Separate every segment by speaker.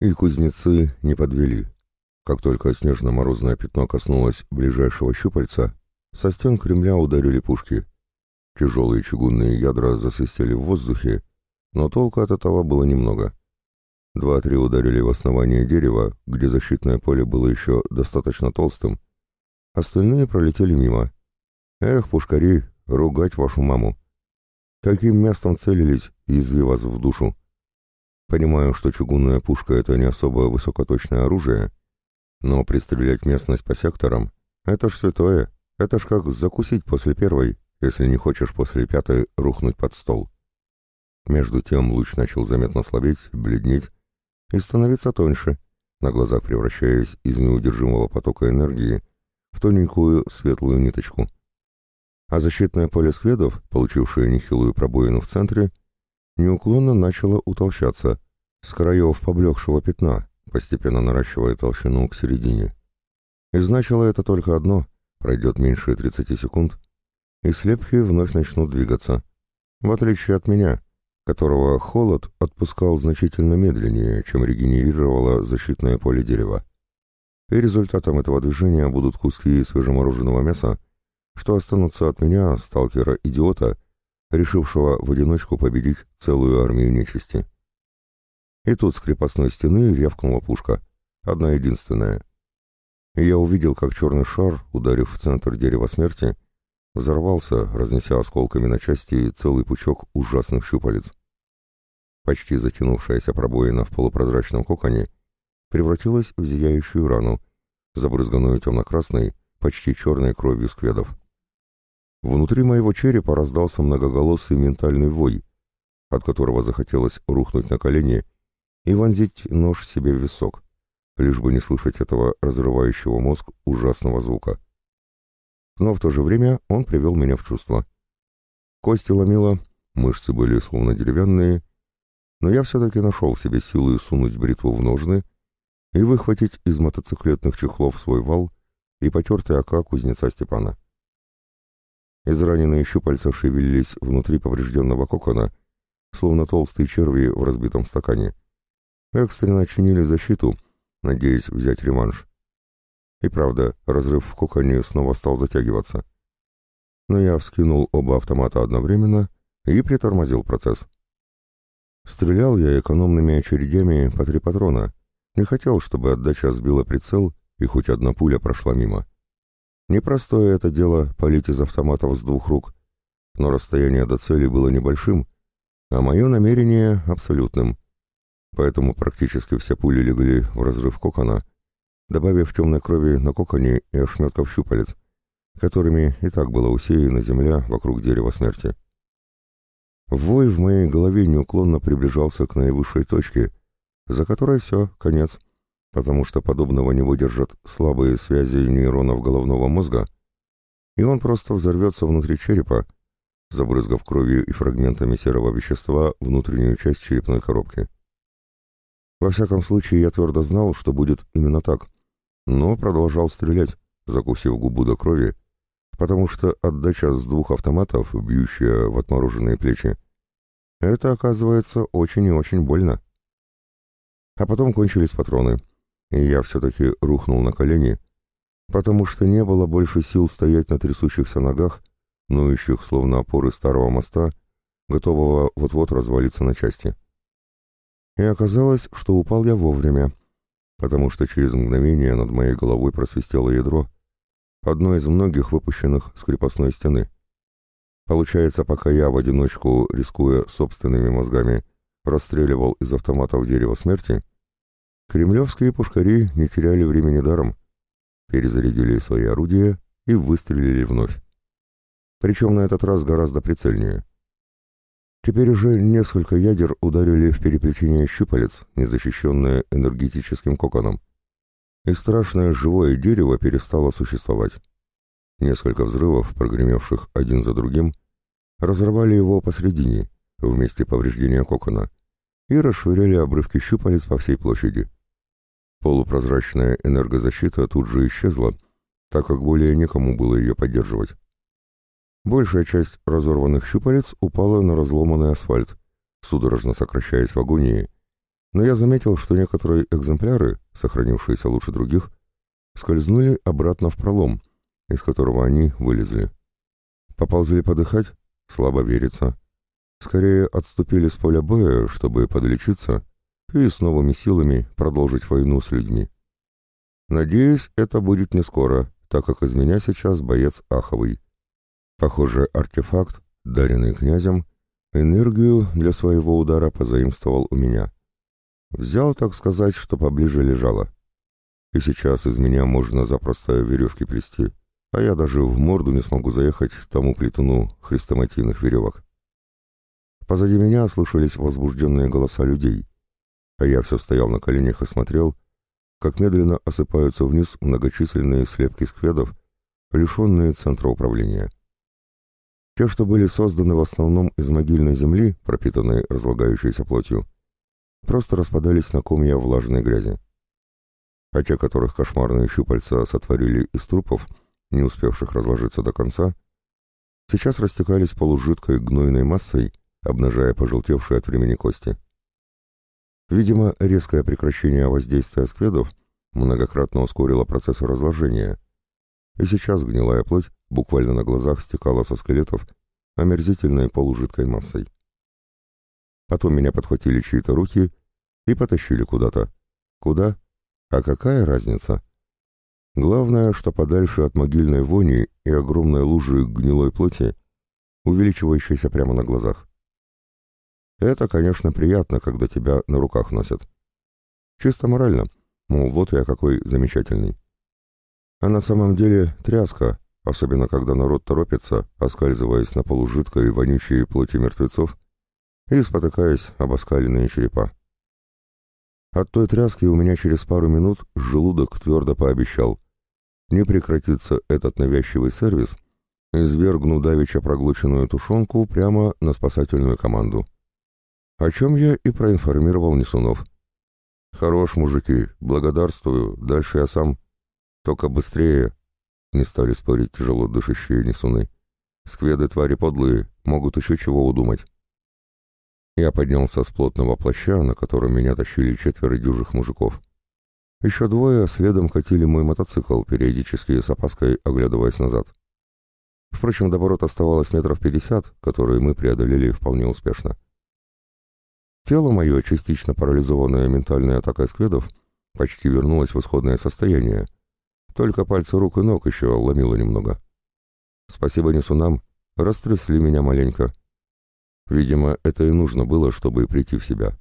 Speaker 1: И кузнецы не подвели. Как только снежно-морозное пятно коснулось ближайшего щупальца, со стен Кремля ударили пушки. Тяжелые чугунные ядра засвистели в воздухе, но толку от этого было немного. Два-три ударили в основание дерева, где защитное поле было еще достаточно толстым. Остальные пролетели мимо. Эх, пушкари, ругать вашу маму. Каким местом целились, язви вас в душу. Понимаю, что чугунная пушка — это не особо высокоточное оружие, но пристрелять местность по секторам — это ж святое. Это ж как закусить после первой, если не хочешь после пятой рухнуть под стол. Между тем луч начал заметно слабеть, бледнеть, и становиться тоньше, на глазах превращаясь из неудержимого потока энергии в тоненькую светлую ниточку. А защитное поле скведов, получившее нехилую пробоину в центре, неуклонно начало утолщаться, с краев поблекшего пятна, постепенно наращивая толщину к середине. И значило это только одно — пройдет меньше 30 секунд, и слепки вновь начнут двигаться, в отличие от меня — которого холод отпускал значительно медленнее, чем регенерировало защитное поле дерева. И результатом этого движения будут куски свежемороженого мяса, что останутся от меня, сталкера-идиота, решившего в одиночку победить целую армию нечисти. И тут с крепостной стены рявкнула пушка, одна единственная. И я увидел, как черный шар, ударив в центр дерева смерти, взорвался, разнеся осколками на части целый пучок ужасных щупалец. Почти затянувшаяся пробоина в полупрозрачном коконе превратилась в зияющую рану, забрызганную темно-красной, почти черной кровью скведов. Внутри моего черепа раздался многоголосый ментальный вой, от которого захотелось рухнуть на колени и вонзить нож себе в висок, лишь бы не слышать этого разрывающего мозг ужасного звука но в то же время он привел меня в чувство. Кости ломило, мышцы были словно деревянные, но я все-таки нашел в себе силы сунуть бритву в ножны и выхватить из мотоциклетных чехлов свой вал и потертый ока кузнеца Степана. Израненные щупальца шевелились внутри поврежденного кокона, словно толстые черви в разбитом стакане. Экстренно чинили защиту, надеясь взять реванш. И правда, разрыв в коконе снова стал затягиваться. Но я вскинул оба автомата одновременно и притормозил процесс. Стрелял я экономными очередями по три патрона. Не хотел, чтобы отдача сбила прицел, и хоть одна пуля прошла мимо. Непростое это дело палить из автоматов с двух рук, но расстояние до цели было небольшим, а мое намерение — абсолютным. Поэтому практически все пули легли в разрыв кокона — добавив темной крови на коконе и ошметков щупалец, которыми и так была усеяна земля вокруг дерева смерти. Вой в моей голове неуклонно приближался к наивысшей точке, за которой все, конец, потому что подобного не выдержат слабые связи нейронов головного мозга, и он просто взорвется внутри черепа, забрызгав кровью и фрагментами серого вещества внутреннюю часть черепной коробки. Во всяком случае, я твердо знал, что будет именно так, но продолжал стрелять, закусив губу до крови, потому что отдача с двух автоматов, бьющая в отмороженные плечи, это, оказывается, очень и очень больно. А потом кончились патроны, и я все-таки рухнул на колени, потому что не было больше сил стоять на трясущихся ногах, ноющих словно опоры старого моста, готового вот-вот развалиться на части. И оказалось, что упал я вовремя, потому что через мгновение над моей головой просвистело ядро, одно из многих выпущенных с крепостной стены. Получается, пока я в одиночку, рискуя собственными мозгами, расстреливал из автоматов дерево смерти, кремлевские пушкари не теряли времени даром, перезарядили свои орудия и выстрелили вновь. Причем на этот раз гораздо прицельнее. Теперь уже несколько ядер ударили в переплетение щупалец, незащищенное энергетическим коконом. И страшное живое дерево перестало существовать. Несколько взрывов, прогремевших один за другим, разорвали его посредине, в повреждения кокона, и расшвыряли обрывки щупалец по всей площади. Полупрозрачная энергозащита тут же исчезла, так как более некому было ее поддерживать. Большая часть разорванных щупалец упала на разломанный асфальт, судорожно сокращаясь в агонии, Но я заметил, что некоторые экземпляры, сохранившиеся лучше других, скользнули обратно в пролом, из которого они вылезли. Поползли подыхать? Слабо верится. Скорее отступили с поля боя, чтобы подлечиться и с новыми силами продолжить войну с людьми. Надеюсь, это будет не скоро, так как из меня сейчас боец Аховый. Похоже, артефакт, даренный князем, энергию для своего удара позаимствовал у меня. Взял, так сказать, что поближе лежало. И сейчас из меня можно запросто веревки плести, а я даже в морду не смогу заехать тому плетуну хрестоматийных веревок. Позади меня слышались возбужденные голоса людей, а я все стоял на коленях и смотрел, как медленно осыпаются вниз многочисленные слепки скведов, лишенные центра управления. Те, что были созданы в основном из могильной земли, пропитанной разлагающейся плотью, просто распадались на комья влажной грязи. А те, которых кошмарные щупальца сотворили из трупов, не успевших разложиться до конца, сейчас растекались полужидкой гнойной массой, обнажая пожелтевшие от времени кости. Видимо, резкое прекращение воздействия скведов многократно ускорило процесс разложения, и сейчас гнилая плоть буквально на глазах стекала со скелетов омерзительной полужидкой массой. Потом меня подхватили чьи-то руки и потащили куда-то. Куда? А какая разница? Главное, что подальше от могильной вони и огромной лужи гнилой плоти, увеличивающейся прямо на глазах. Это, конечно, приятно, когда тебя на руках носят. Чисто морально, мол, вот я какой замечательный. А на самом деле тряска, особенно когда народ торопится, оскальзываясь на полужидкой и вонючей плоти мертвецов и спотыкаясь об оскаленные черепа. От той тряски у меня через пару минут желудок твердо пообещал — не прекратится этот навязчивый сервис, извергну давеча проглоченную тушенку прямо на спасательную команду. О чем я и проинформировал Несунов. «Хорош, мужики, благодарствую, дальше я сам. Только быстрее!» Не стали спорить тяжело дышащие Несуны. «Скведы твари подлые, могут еще чего удумать». Я поднялся с плотного плаща, на котором меня тащили четверо дюжих мужиков. Еще двое следом катили мой мотоцикл, периодически с опаской оглядываясь назад. Впрочем, до ворот оставалось метров пятьдесят, которые мы преодолели вполне успешно. Тело мое, частично парализованное ментальной атакой скведов, почти вернулось в исходное состояние. Только пальцы рук и ног еще ломило немного. Спасибо несунам, растрясли меня маленько. Видимо, это и нужно было, чтобы прийти в себя.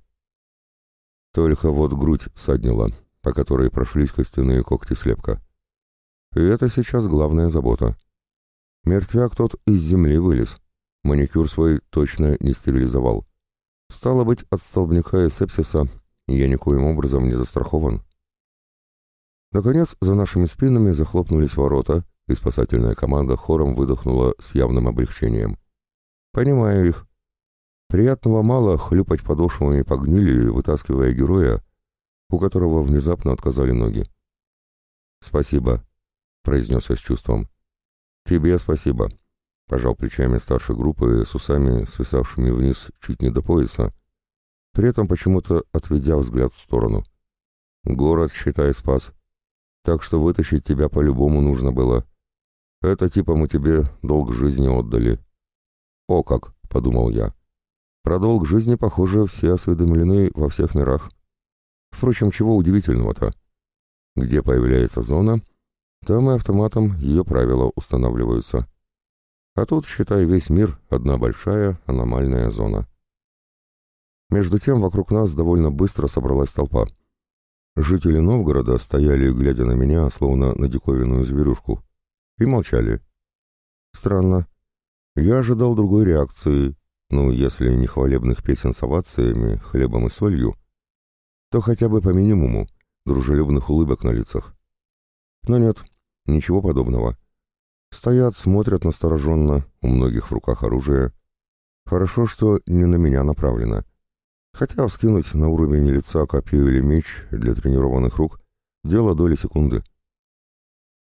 Speaker 1: Только вот грудь саднила, по которой прошлись костяные когти слепка. И это сейчас главная забота. Мертвяк тот из земли вылез. Маникюр свой точно не стерилизовал. Стало быть, от столбняка и сепсиса я никоим образом не застрахован. Наконец, за нашими спинами захлопнулись ворота, и спасательная команда хором выдохнула с явным облегчением. Понимаю их. Приятного мало хлюпать подошвами по гнили, вытаскивая героя, у которого внезапно отказали ноги. «Спасибо», — произнес я с чувством. «Тебе спасибо», — пожал плечами старшей группы с усами, свисавшими вниз чуть не до пояса, при этом почему-то отведя взгляд в сторону. «Город, считай, спас. Так что вытащить тебя по-любому нужно было. Это типа мы тебе долг жизни отдали». «О как!» — подумал я. «Про долг жизни, похоже, все осведомлены во всех мирах. Впрочем, чего удивительного-то? Где появляется зона, там и автоматом ее правила устанавливаются. А тут, считай, весь мир — одна большая аномальная зона. Между тем вокруг нас довольно быстро собралась толпа. Жители Новгорода стояли, глядя на меня, словно на диковинную зверюшку, и молчали. Странно. Я ожидал другой реакции, ну, если не хвалебных песен с овациями, хлебом и солью, то хотя бы по минимуму дружелюбных улыбок на лицах. Но нет, ничего подобного. Стоят, смотрят настороженно, у многих в руках оружие. Хорошо, что не на меня направлено. Хотя вскинуть на уровень лица копье или меч для тренированных рук — дело доли секунды.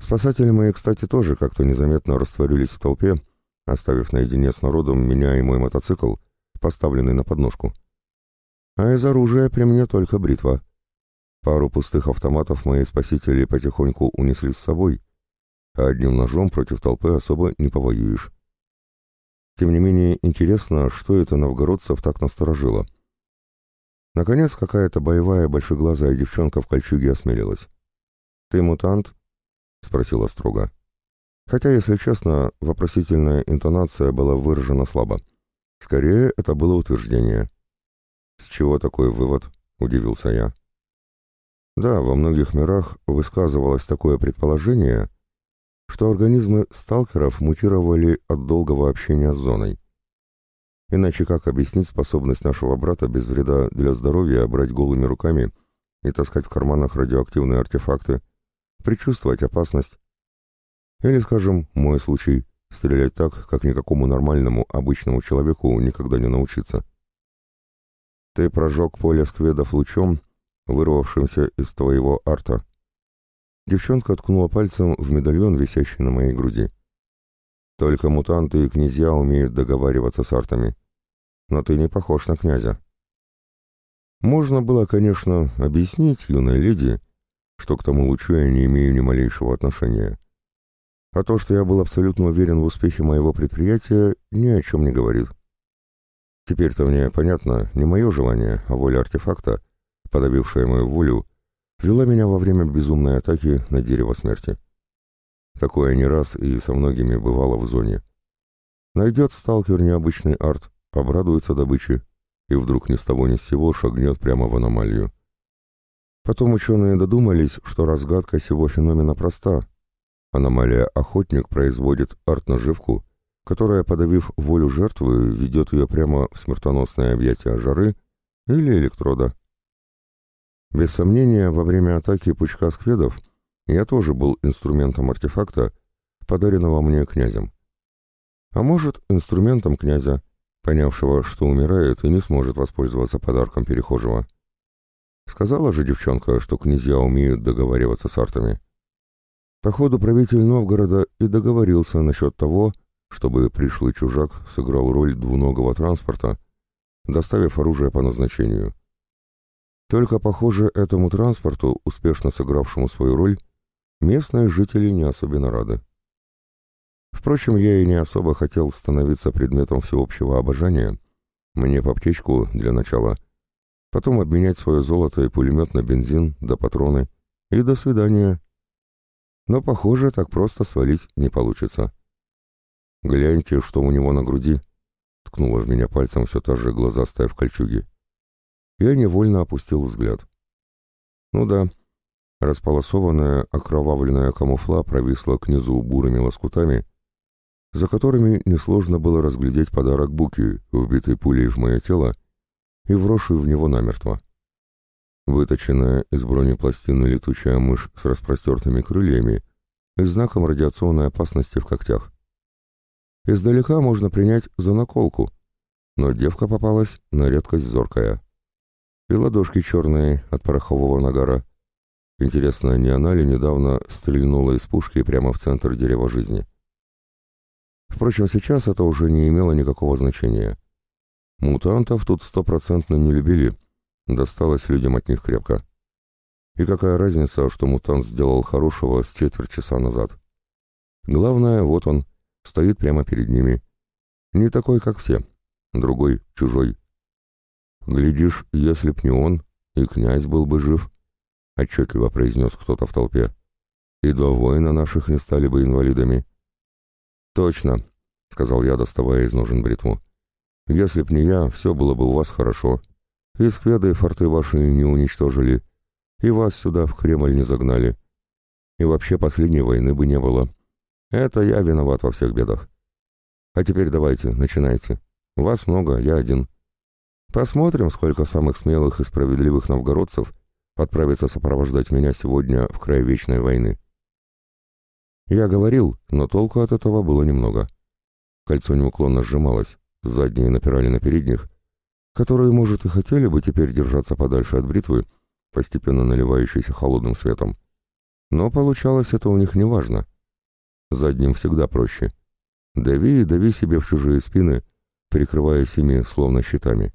Speaker 1: Спасатели мои, кстати, тоже как-то незаметно растворились в толпе, оставив наедине с народом меня и мой мотоцикл, поставленный на подножку. А из оружия при мне только бритва. Пару пустых автоматов мои спасители потихоньку унесли с собой, а одним ножом против толпы особо не повоюешь. Тем не менее, интересно, что это новгородцев так насторожило. Наконец, какая-то боевая большеглазая девчонка в кольчуге осмелилась. «Ты мутант?» — спросила строго. Хотя, если честно, вопросительная интонация была выражена слабо. Скорее, это было утверждение. «С чего такой вывод?» — удивился я. Да, во многих мирах высказывалось такое предположение, что организмы сталкеров мутировали от долгого общения с зоной. Иначе как объяснить способность нашего брата без вреда для здоровья брать голыми руками и таскать в карманах радиоактивные артефакты, предчувствовать опасность? Или, скажем, мой случай, стрелять так, как никакому нормальному, обычному человеку никогда не научиться. Ты прожег поле скведов лучом, вырвавшимся из твоего арта, Девчонка ткнула пальцем в медальон, висящий на моей груди. Только мутанты и князья умеют договариваться с артами. Но ты не похож на князя. Можно было, конечно, объяснить юной леди, что к тому лучу я не имею ни малейшего отношения. А то, что я был абсолютно уверен в успехе моего предприятия, ни о чем не говорит. Теперь-то мне понятно не мое желание, а воля артефакта, подавившая мою волю, вела меня во время безумной атаки на дерево смерти. Такое не раз и со многими бывало в зоне. Найдет сталкер необычный арт, обрадуется добыче, и вдруг ни с того ни с сего шагнет прямо в аномалию. Потом ученые додумались, что разгадка сего феномена проста. Аномалия «Охотник» производит арт-наживку, которая, подавив волю жертвы, ведет ее прямо в смертоносное объятие жары или электрода. Без сомнения, во время атаки пучка скведов я тоже был инструментом артефакта, подаренного мне князем. А может, инструментом князя, понявшего, что умирает и не сможет воспользоваться подарком перехожего. Сказала же девчонка, что князья умеют договариваться с артами. Походу, правитель Новгорода и договорился насчет того, чтобы пришлый чужак сыграл роль двуногого транспорта, доставив оружие по назначению. Только, похоже, этому транспорту, успешно сыгравшему свою роль, местные жители не особенно рады. Впрочем, я и не особо хотел становиться предметом всеобщего обожания. Мне по аптечку для начала. Потом обменять свое золото и пулемет на бензин, да патроны. И до свидания. Но, похоже, так просто свалить не получится. «Гляньте, что у него на груди», — ткнула в меня пальцем все та же глазастая в кольчуге. Я невольно опустил взгляд. Ну да, располосованная, окровавленная камуфла провисла к низу бурыми лоскутами, за которыми несложно было разглядеть подарок Буки, вбитый пулей в мое тело и вросший в него намертво. Выточенная из бронепластины летучая мышь с распростертыми крыльями и знаком радиационной опасности в когтях. Издалека можно принять за наколку, но девка попалась на редкость зоркая и ладошки черные от порохового нагара. Интересно, не она ли недавно стрельнула из пушки прямо в центр дерева жизни? Впрочем, сейчас это уже не имело никакого значения. Мутантов тут стопроцентно не любили, досталось людям от них крепко. И какая разница, что мутант сделал хорошего с четверть часа назад? Главное, вот он, стоит прямо перед ними. Не такой, как все. Другой, чужой, «Глядишь, если б не он, и князь был бы жив», — отчетливо произнес кто-то в толпе. «И два воина наших не стали бы инвалидами». «Точно», — сказал я, доставая из ножен бритву. «Если б не я, все было бы у вас хорошо. И скведы форты ваши не уничтожили, и вас сюда, в Кремль, не загнали. И вообще последней войны бы не было. Это я виноват во всех бедах. А теперь давайте, начинайте. Вас много, я один». Посмотрим, сколько самых смелых и справедливых новгородцев отправится сопровождать меня сегодня в край вечной войны. Я говорил, но толку от этого было немного. Кольцо неуклонно сжималось, задние напирали на передних, которые, может, и хотели бы теперь держаться подальше от бритвы, постепенно наливающейся холодным светом. Но получалось это у них неважно. Задним всегда проще. Дави и дави себе в чужие спины, прикрываясь ими словно щитами.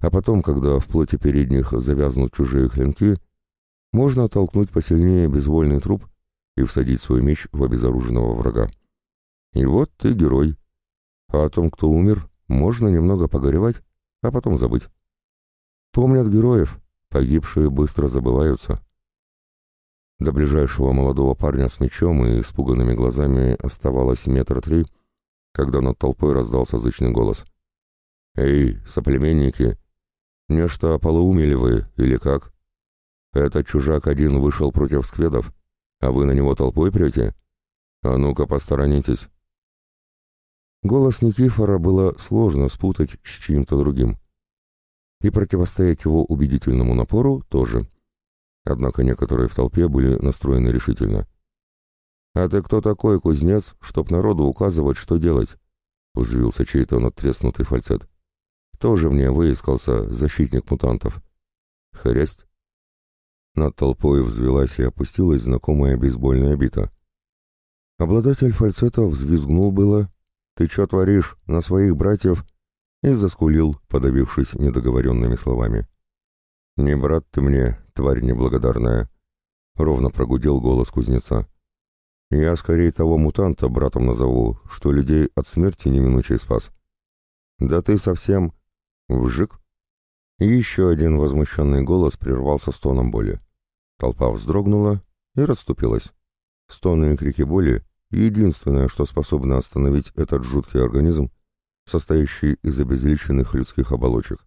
Speaker 1: А потом, когда в плоти передних завязнут чужие клинки, можно оттолкнуть посильнее безвольный труп и всадить свой меч в обезоруженного врага. И вот ты герой. А о том, кто умер, можно немного погоревать, а потом забыть. Помнят героев, погибшие быстро забываются. До ближайшего молодого парня с мечом и испуганными глазами оставалось метр три, когда над толпой раздался зычный голос. «Эй, соплеменники! Нечто полоумели вы, или как? Этот чужак один вышел против скведов, а вы на него толпой прете? А ну-ка, посторонитесь!» Голос Никифора было сложно спутать с чьим-то другим. И противостоять его убедительному напору тоже. Однако некоторые в толпе были настроены решительно. «А ты кто такой, кузнец, чтоб народу указывать, что делать?» — взвился чей-то надтреснутый фальцет. «Тоже мне выискался защитник мутантов». «Хрясть!» Над толпой взвелась и опустилась знакомая бейсбольная бита. Обладатель фальцета взвизгнул было, «Ты что творишь? На своих братьев?» и заскулил, подавившись недоговоренными словами. «Не брат ты мне, тварь неблагодарная!» — ровно прогудел голос кузнеца. «Я скорее того мутанта братом назову, что людей от смерти неминучей спас». «Да ты совсем...» «Вжик!» И еще один возмущенный голос прервался стоном боли. Толпа вздрогнула и расступилась. Стоны и крики боли Единственное, что способно остановить этот жуткий организм, состоящий из обезличенных людских оболочек.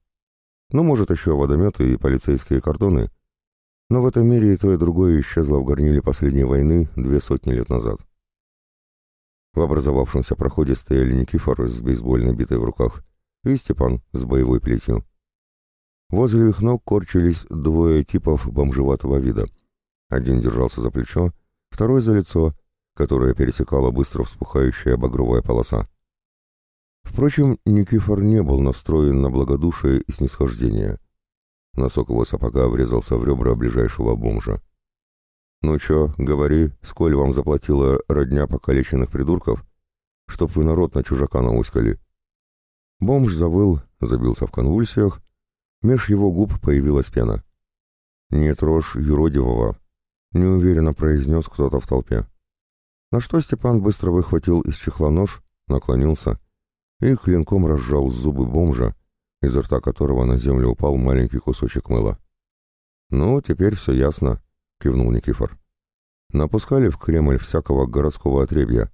Speaker 1: Ну, может, еще водометы и полицейские кордоны, но в этом мире и то, и другое исчезло в горниле последней войны две сотни лет назад. В образовавшемся проходе стояли Никифор с бейсбольной битой в руках и Степан с боевой плетью. Возле их ног корчились двое типов бомжеватого вида. Один держался за плечо, второй за лицо, которое пересекала быстро вспухающая багровая полоса. Впрочем, Никифор не был настроен на благодушие и снисхождение. Носок его сапога врезался в ребра ближайшего бомжа. «Ну чё, говори, сколь вам заплатила родня покалеченных придурков, чтоб вы народ на чужака науськали?» Бомж завыл, забился в конвульсиях, меж его губ появилась пена. «Не трожь юродивого», — неуверенно произнес кто-то в толпе. На что Степан быстро выхватил из чехла нож, наклонился и клинком разжал зубы бомжа, изо рта которого на землю упал маленький кусочек мыла. «Ну, теперь все ясно», — кивнул Никифор. «Напускали в Кремль всякого городского отребья,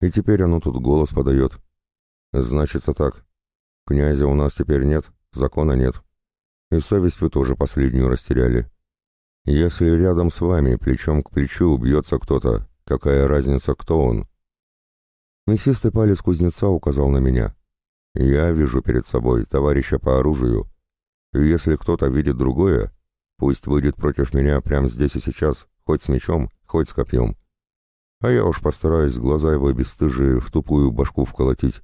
Speaker 1: и теперь оно тут голос подает. Значится так. Князя у нас теперь нет, закона нет. И совесть вы тоже последнюю растеряли. Если рядом с вами плечом к плечу убьется кто-то, Какая разница, кто он? Мясистый палец кузнеца указал на меня. Я вижу перед собой товарища по оружию. И если кто-то видит другое, пусть выйдет против меня прямо здесь и сейчас, хоть с мечом, хоть с копьем. А я уж постараюсь глаза его бесстыжие в тупую башку вколотить,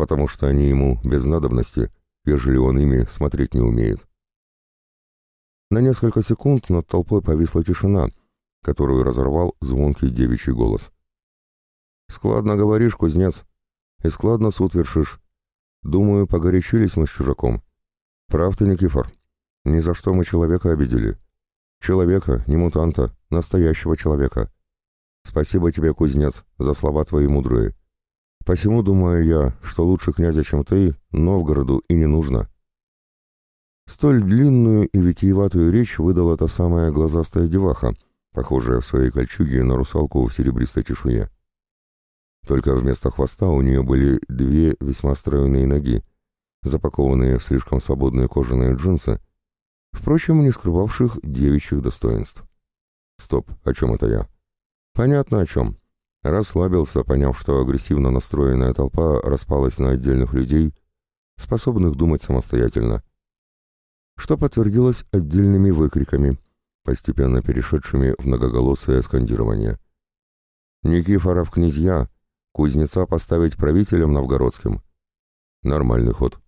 Speaker 1: потому что они ему без надобности, ежели он ими смотреть не умеет. На несколько секунд над толпой повисла тишина, которую разорвал звонкий девичий голос. «Складно говоришь, кузнец, и складно суд вершишь. Думаю, погорячились мы с чужаком. Прав ты, Никифор. Ни за что мы человека обидели. Человека, не мутанта, настоящего человека. Спасибо тебе, кузнец, за слова твои мудрые. Посему думаю я, что лучше князя, чем ты, Новгороду и не нужно». Столь длинную и витиеватую речь выдала та самая глазастая деваха, похожая в своей кольчуге на русалку в серебристой чешуе. Только вместо хвоста у нее были две весьма стройные ноги, запакованные в слишком свободные кожаные джинсы, впрочем, не скрывавших девичьих достоинств. Стоп, о чем это я? Понятно о чем. Расслабился, поняв, что агрессивно настроенная толпа распалась на отдельных людей, способных думать самостоятельно, что подтвердилось отдельными выкриками — постепенно перешедшими в многоголосое скандирование. «Никифоров князья! Кузнеца поставить правителем новгородским!» Нормальный ход.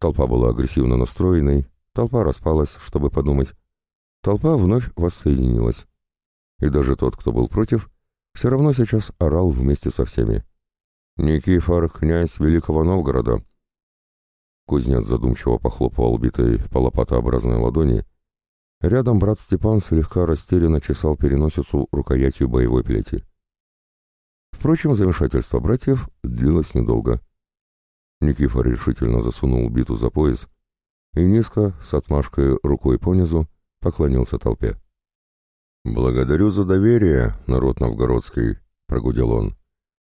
Speaker 1: Толпа была агрессивно настроенной, толпа распалась, чтобы подумать. Толпа вновь воссоединилась. И даже тот, кто был против, все равно сейчас орал вместе со всеми. «Никифор, князь Великого Новгорода!» Кузнец задумчиво похлопывал убитой по лопатообразной ладони. Рядом брат Степан слегка растерянно чесал переносицу рукоятью боевой плети. Впрочем, замешательство братьев длилось недолго. Никифор решительно засунул биту за пояс и низко, с отмашкой рукой понизу, поклонился толпе. «Благодарю за доверие, народ новгородский», — прогудел он.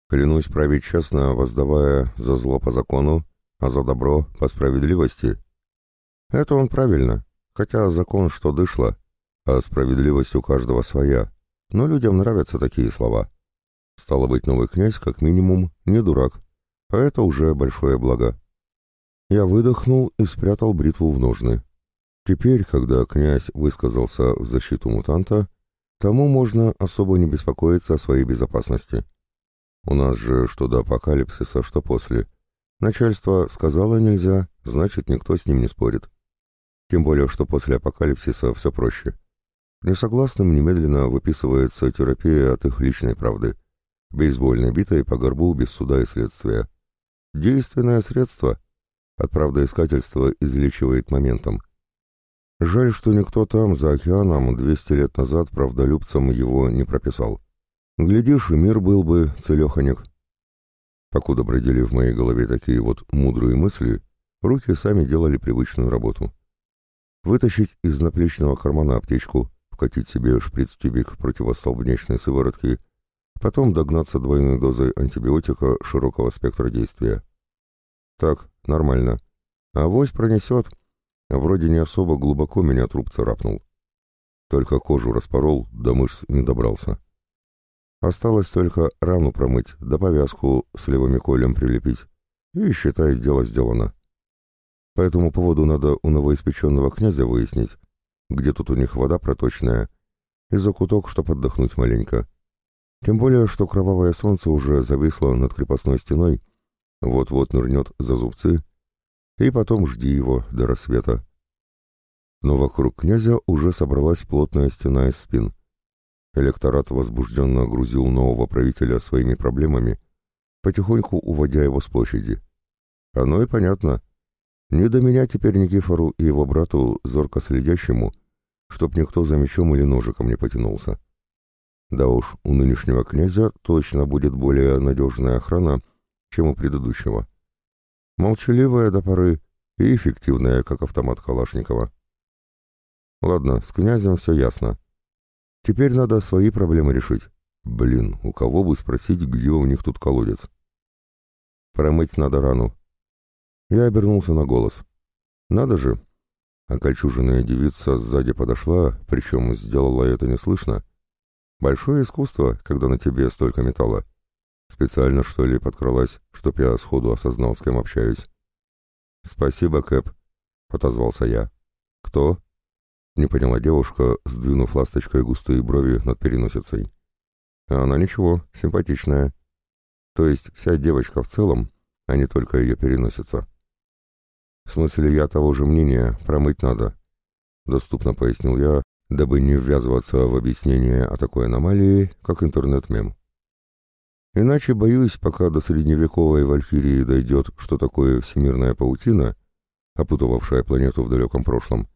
Speaker 1: «Клянусь править честно, воздавая за зло по закону, а за добро по справедливости». Это он правильно, хотя закон что дышло, а справедливость у каждого своя, но людям нравятся такие слова. Стало быть, новый князь, как минимум, не дурак, а это уже большое благо. Я выдохнул и спрятал бритву в ножны. Теперь, когда князь высказался в защиту мутанта, тому можно особо не беспокоиться о своей безопасности. У нас же что до апокалипсиса, что после. Начальство сказало нельзя, значит, никто с ним не спорит. Тем более, что после апокалипсиса все проще. Несогласным немедленно выписывается терапия от их личной правды. Бейсбольной битой по горбу без суда и следствия. Действенное средство. От правдоискательства излечивает моментом. Жаль, что никто там, за океаном, 200 лет назад правдолюбцам его не прописал. Глядишь, и мир был бы целеханик. Покуда бродили в моей голове такие вот мудрые мысли, руки сами делали привычную работу. Вытащить из наплечного кармана аптечку, вкатить себе шприц-тюбик противостолбнячной сыворотки потом догнаться двойной дозой антибиотика широкого спектра действия. Так, нормально. А вось пронесет. Вроде не особо глубоко меня труп царапнул. Только кожу распорол, до мышц не добрался. Осталось только рану промыть, да повязку с левомиколем прилепить. И, считай, дело сделано. По этому поводу надо у новоиспеченного князя выяснить, где тут у них вода проточная, и закуток, чтоб отдохнуть маленько. Тем более, что кровавое солнце уже зависло над крепостной стеной, вот-вот нырнет за зубцы, и потом жди его до рассвета. Но вокруг князя уже собралась плотная стена из спин. Электорат возбужденно грузил нового правителя своими проблемами, потихоньку уводя его с площади. Оно и понятно. Не до меня теперь Никифору и его брату, зорко следящему, чтоб никто за мечом или ножиком не потянулся. Да уж, у нынешнего князя точно будет более надежная охрана, чем у предыдущего. Молчаливая до поры и эффективная, как автомат Калашникова. Ладно, с князем все ясно. Теперь надо свои проблемы решить. Блин, у кого бы спросить, где у них тут колодец? Промыть надо рану. Я обернулся на голос. Надо же. Окольчуженная девица сзади подошла, причем сделала это неслышно, Большое искусство, когда на тебе столько металла. Специально, что ли, подкралась, чтоб я сходу осознал, с кем общаюсь. «Спасибо, Кэп», — отозвался я. «Кто?» — не поняла девушка, сдвинув ласточкой густые брови над переносицей. Она ничего, симпатичная. То есть вся девочка в целом, а не только ее переносица. В смысле, я того же мнения, промыть надо. Доступно пояснил я, дабы не ввязываться в объяснение о такой аномалии, как интернет-мем. Иначе, боюсь, пока до средневековой Валькирии дойдет, что такое всемирная паутина, опутывавшая планету в далеком прошлом,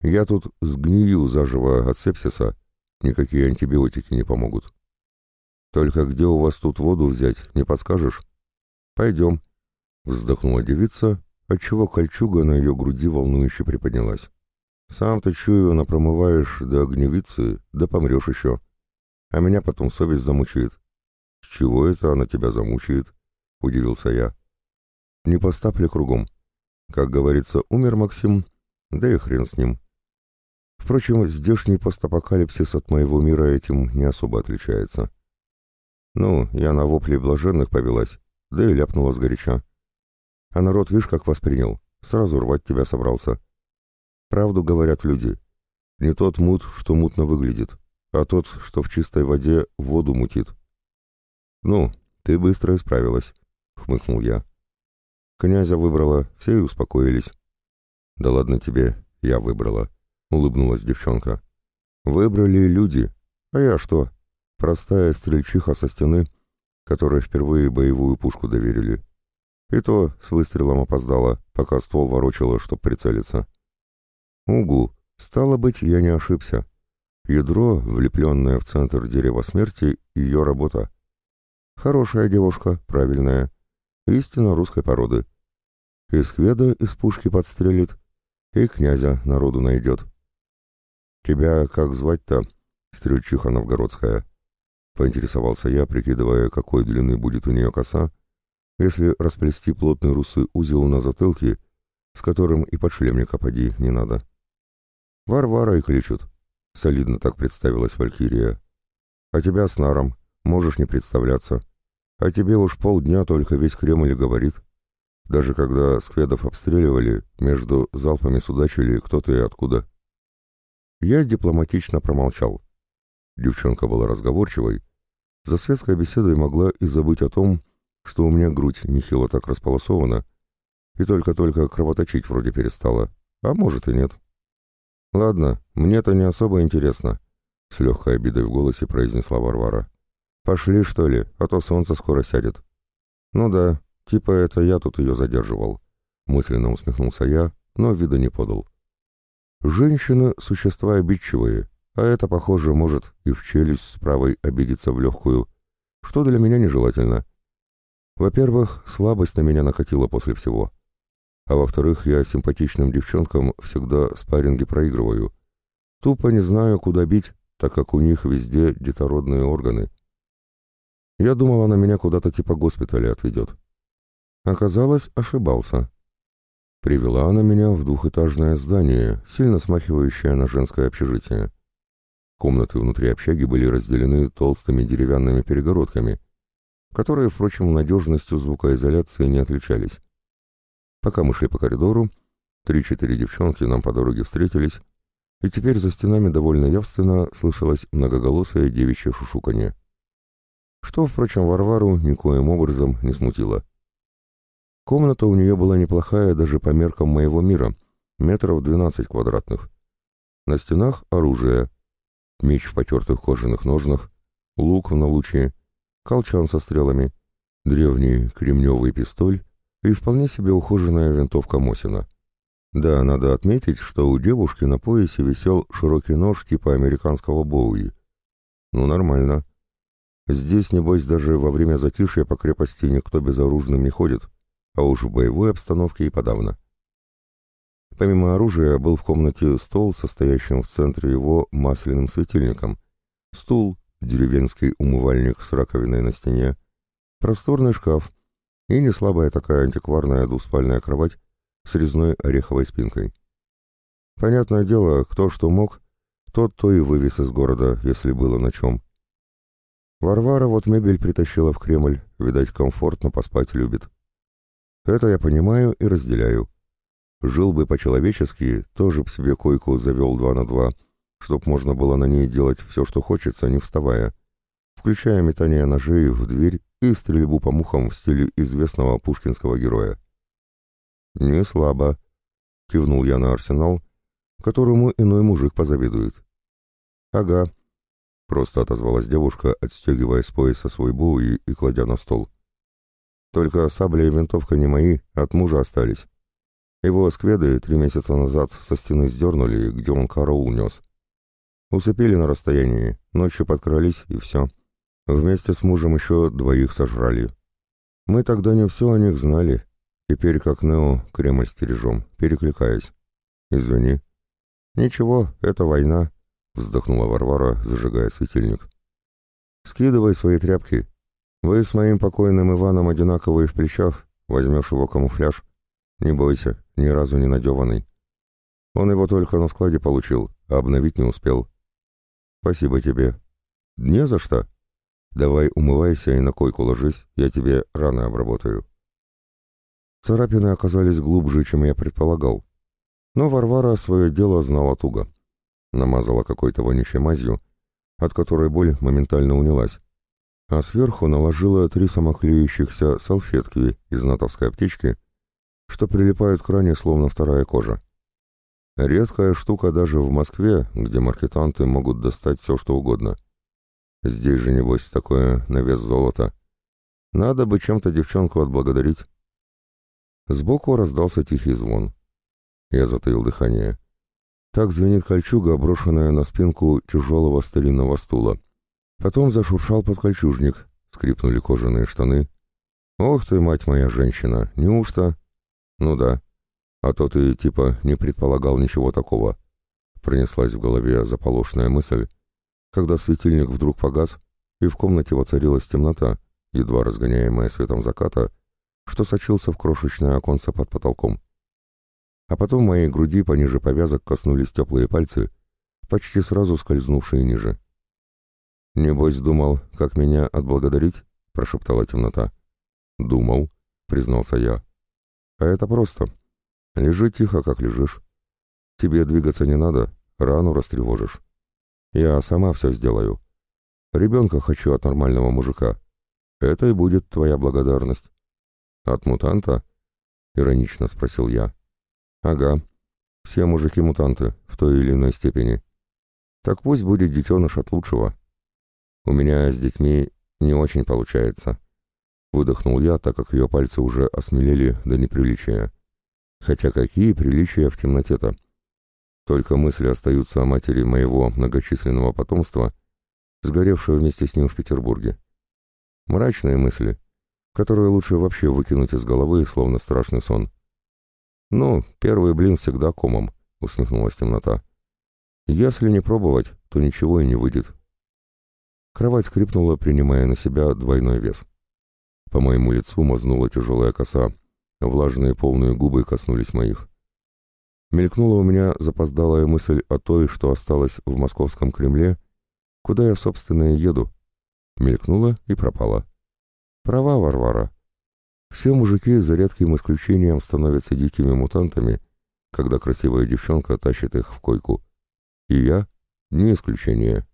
Speaker 1: я тут сгнию заживо от сепсиса, никакие антибиотики не помогут. Только где у вас тут воду взять, не подскажешь? Пойдем, вздохнула девица, отчего кольчуга на ее груди волнующе приподнялась. Сам ты чую, напромываешь до огневицы, да помрешь еще. А меня потом совесть замучает. Чего это она тебя замучает? Удивился я. Не постапли кругом. Как говорится, умер Максим, да и хрен с ним. Впрочем, здешний постапокалипсис от моего мира этим не особо отличается. Ну, я на вопли блаженных повелась, да и ляпнула сгоряча. А народ, видишь, как воспринял, сразу рвать тебя собрался. Правду говорят люди. Не тот мут, что мутно выглядит, а тот, что в чистой воде воду мутит. «Ну, ты быстро исправилась», — хмыкнул я. «Князя выбрала, все и успокоились». «Да ладно тебе, я выбрала», — улыбнулась девчонка. «Выбрали люди. А я что? Простая стрельчиха со стены, которой впервые боевую пушку доверили. И то с выстрелом опоздала, пока ствол ворочала, чтоб прицелиться. Угу, стало быть, я не ошибся. Ядро, влепленное в центр дерева смерти, ее работа. Хорошая девушка, правильная. Истинно русской породы. И скведа из пушки подстрелит, и князя народу найдет. Тебя как звать-то? Стрельчиха новгородская. Поинтересовался я, прикидывая, какой длины будет у нее коса, если расплести плотный русый узел на затылке, с которым и под шлемника поди не надо. Варвара и кличут. Солидно так представилась Валькирия. А тебя с наром, можешь не представляться. А тебе уж полдня только весь Кремль говорит. Даже когда скведов обстреливали, между залпами судачили кто-то и откуда. Я дипломатично промолчал. Девчонка была разговорчивой. За светской беседой могла и забыть о том, что у меня грудь нехило так располосована, и только-только кровоточить вроде перестала, а может и нет. «Ладно, мне-то не особо интересно», — с легкой обидой в голосе произнесла Варвара. «Пошли, что ли, а то солнце скоро сядет». «Ну да, типа это я тут ее задерживал», — мысленно усмехнулся я, но вида не подал. «Женщины — существа обидчивые, а это, похоже, может и в челюсть с правой обидеться в легкую, что для меня нежелательно. Во-первых, слабость на меня накатила после всего. А во-вторых, я симпатичным девчонкам всегда спарринги проигрываю. Тупо не знаю, куда бить, так как у них везде детородные органы. Я думал, она меня куда-то типа госпиталя отведет. Оказалось, ошибался. Привела она меня в двухэтажное здание, сильно смахивающее на женское общежитие. Комнаты внутри общаги были разделены толстыми деревянными перегородками, которые, впрочем, надежностью звукоизоляции не отличались. Пока мы шли по коридору, три-четыре девчонки нам по дороге встретились, и теперь за стенами довольно явственно слышалось многоголосое девичье шушуканье. Что, впрочем, Варвару никоим образом не смутило. Комната у нее была неплохая даже по меркам моего мира, метров двенадцать квадратных. На стенах оружие, меч в потертых кожаных ножнах, лук в налучии, колчан со стрелами, древний кремневый пистоль и вполне себе ухоженная винтовка Мосина. Да, надо отметить, что у девушки на поясе висел широкий нож типа американского Боуи. Ну, нормально. Здесь, небось, даже во время затишья по крепости никто безоружным не ходит, а уж в боевой обстановке и подавно. Помимо оружия был в комнате стол, состоящим в центре его масляным светильником, стул, деревенский умывальник с раковиной на стене, просторный шкаф и не слабая такая антикварная двуспальная кровать с резной ореховой спинкой. Понятное дело, кто что мог, тот то и вывез из города, если было на чем. Варвара вот мебель притащила в Кремль, видать, комфортно поспать любит. Это я понимаю и разделяю. Жил бы по-человечески, тоже б себе койку завел два на два — чтоб можно было на ней делать все, что хочется, не вставая, включая метание ножей в дверь и стрельбу по мухам в стиле известного пушкинского героя. «Не слабо», — кивнул я на арсенал, которому иной мужик позавидует. «Ага», — просто отозвалась девушка, отстегивая с пояса свой буй и кладя на стол. «Только сабля и винтовка не мои, от мужа остались. Его скведы три месяца назад со стены сдернули, где он караул нес. Усыпили на расстоянии, ночью подкрались и все. Вместе с мужем еще двоих сожрали. Мы тогда не все о них знали. Теперь как Нео Кремль стережем, перекликаясь. Извини. Ничего, это война, вздохнула Варвара, зажигая светильник. Скидывай свои тряпки. Вы с моим покойным Иваном одинаковые в плечах, возьмешь его камуфляж. Не бойся, ни разу не надеванный. Он его только на складе получил, а обновить не успел. «Спасибо тебе». «Не за что. Давай умывайся и на койку ложись, я тебе раны обработаю». Царапины оказались глубже, чем я предполагал. Но Варвара свое дело знала туго. Намазала какой-то вонючей мазью, от которой боль моментально унялась, а сверху наложила три самоклеющихся салфетки из натовской аптечки, что прилипают к ране словно вторая кожа. Редкая штука даже в Москве, где маркетанты могут достать все, что угодно. Здесь же, небось, такое на вес золота. Надо бы чем-то девчонку отблагодарить. Сбоку раздался тихий звон. Я затаил дыхание. Так звенит кольчуга, брошенная на спинку тяжелого старинного стула. Потом зашуршал подкольчужник, скрипнули кожаные штаны. «Ох ты, мать моя женщина, неужто?» «Ну да. А то ты, типа, не предполагал ничего такого». Пронеслась в голове заполошная мысль, когда светильник вдруг погас, и в комнате воцарилась темнота, едва разгоняемая светом заката, что сочился в крошечное оконце под потолком. А потом моей груди пониже повязок коснулись теплые пальцы, почти сразу скользнувшие ниже. «Небось, думал, как меня отблагодарить?» — прошептала темнота. «Думал», — признался я. «А это просто. Лежи тихо, как лежишь. Тебе двигаться не надо, рану растревожишь. Я сама все сделаю. Ребенка хочу от нормального мужика. Это и будет твоя благодарность». «От мутанта?» — иронично спросил я. «Ага. Все мужики мутанты, в той или иной степени. Так пусть будет детеныш от лучшего». У меня с детьми не очень получается. Выдохнул я, так как ее пальцы уже осмелели до неприличия. Хотя какие приличия в темноте-то? Только мысли остаются о матери моего многочисленного потомства, сгоревшего вместе с ним в Петербурге. Мрачные мысли, которые лучше вообще выкинуть из головы, словно страшный сон. «Ну, первый блин всегда комом», — усмехнулась темнота. «Если не пробовать, то ничего и не выйдет». Кровать скрипнула, принимая на себя двойной вес. По моему лицу мазнула тяжелая коса, влажные полные губы коснулись моих. Мелькнула у меня запоздалая мысль о той, что осталось в московском Кремле, куда я, собственно, и еду. Мелькнула и пропала. Права, Варвара. Все мужики, за редким исключением, становятся дикими мутантами, когда красивая девчонка тащит их в койку. И я — не исключение.